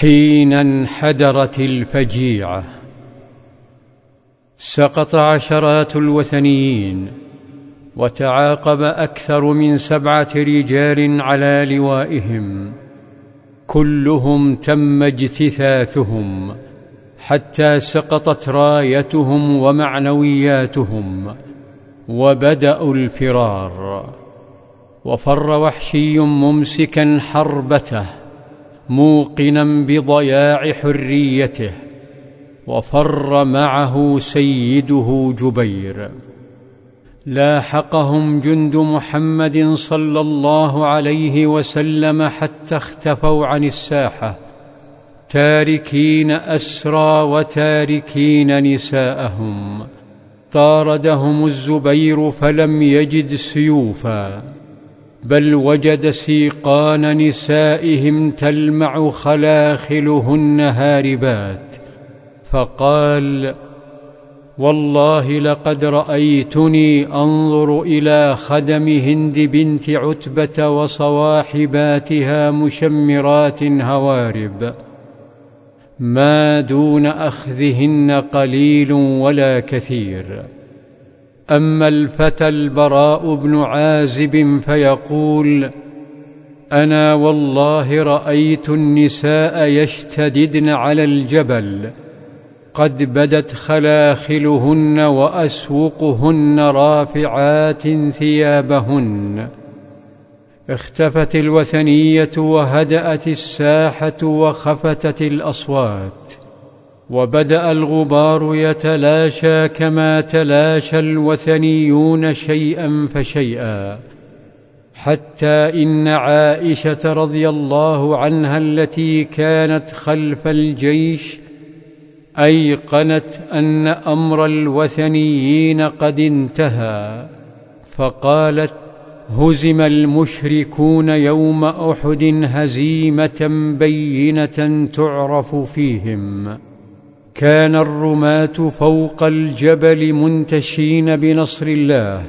حين انحدرت الفجيعة سقط عشرات الوثنيين وتعاقب أكثر من سبعة رجال على لوائهم كلهم تم اجتثاثهم حتى سقطت رايتهم ومعنوياتهم وبدأوا الفرار وفر وحشي ممسكا حربته موقنا بضياع حريته وفر معه سيده جبير. لاحقهم جند محمد صلى الله عليه وسلم حتى اختفوا عن الساحة تاركين أسرى وتاركين نساءهم. طاردهم الزبير فلم يجد سيوفا. بل وجد سيقان نسائهم تلمع خلاخلهن هاربات فقال والله لقد رأيتني أنظر إلى خدم هند بنت عتبة وصواحباتها مشمرات هوارب ما دون أخذهن قليل ولا كثير. أما الفتى البراء بن عازب فيقول أنا والله رأيت النساء يشتددن على الجبل قد بدت خلاخلهن وأسوقهن رافعات ثيابهن. اختفت الوثنية وهدأت الساحة وخفتت الأصوات. وبدأ الغبار يتلاشى كما تلاشى الوثنيون شيئا فشيئا. حتى إن عائشة رضي الله عنها التي كانت خلف الجيش أيقنت أن أمر الوثنيين قد انتهى فقالت هزم المشركون يوم أحد هزيمة بينة تعرف فيهم. كان الرماة فوق الجبل منتشين بنصر الله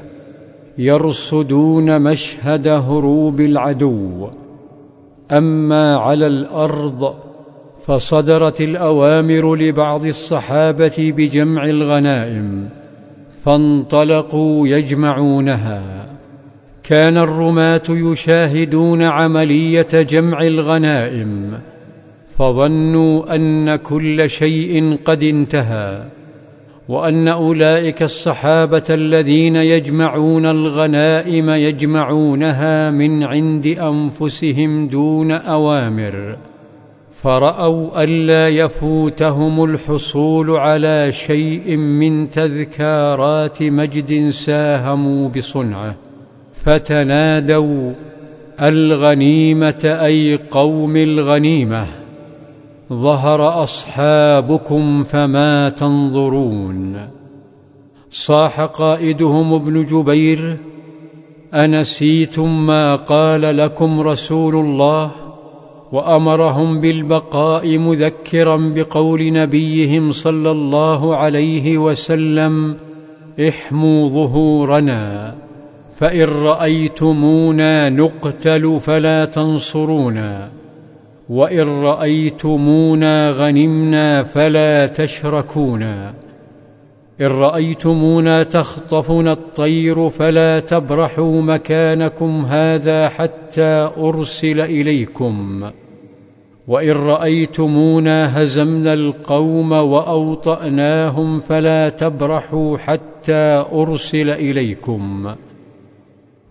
يرصدون مشهد هروب العدو. أما على الأرض فصدرت الأوامر لبعض الصحابة بجمع الغنائم فانطلقوا يجمعونها. كان الرماة يشاهدون عملية جمع الغنائم فظنوا أن كل شيء قد انتهى وأن أولئك الصحابة الذين يجمعون الغنائم يجمعونها من عند أنفسهم دون أوامر فرأوا ألا يفوتهم الحصول على شيء من تذكارات مجد ساهموا بصنعه فتنادوا الغنيمة أي قوم الغنيمة ظهر أصحابكم فما تنظرون. صاح قائدهم ابن جبير أنسيتم ما قال لكم رسول الله وأمرهم بالبقاء مذكرا بقول نبيهم صلى الله عليه وسلم احموا ظهورنا فإن رأيتمونا نقتل فلا تنصرونا. وان رايتمونا غنمنا فلا تشركونا. ان رايتمونا تخطفنا الطير فلا تبرحوا مكانكم هذا حتى ارسل اليكم. وان رايتمونا هزمنا القوم واوطاناهم فلا تبرحوا حتى ارسل اليكم.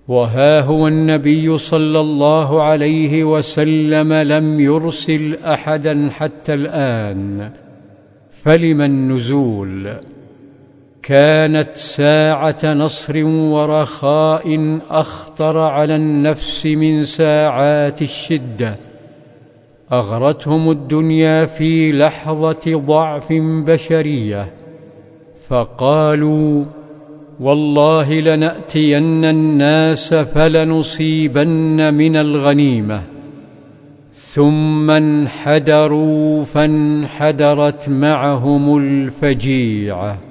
وها هو النبي صلى الله عليه وسلم لم يرسل احدا حتى الان فلم النزول كانت ساعه نصر ورخاء اخطر على النفس من ساعات الشده اغرتهم الدنيا في لحظه ضعف بشريه فقالوا والله لنأتين الناس فلنصيبن من الغنيمة. ثم انحدروا فانحدرت معهم الفجيعة.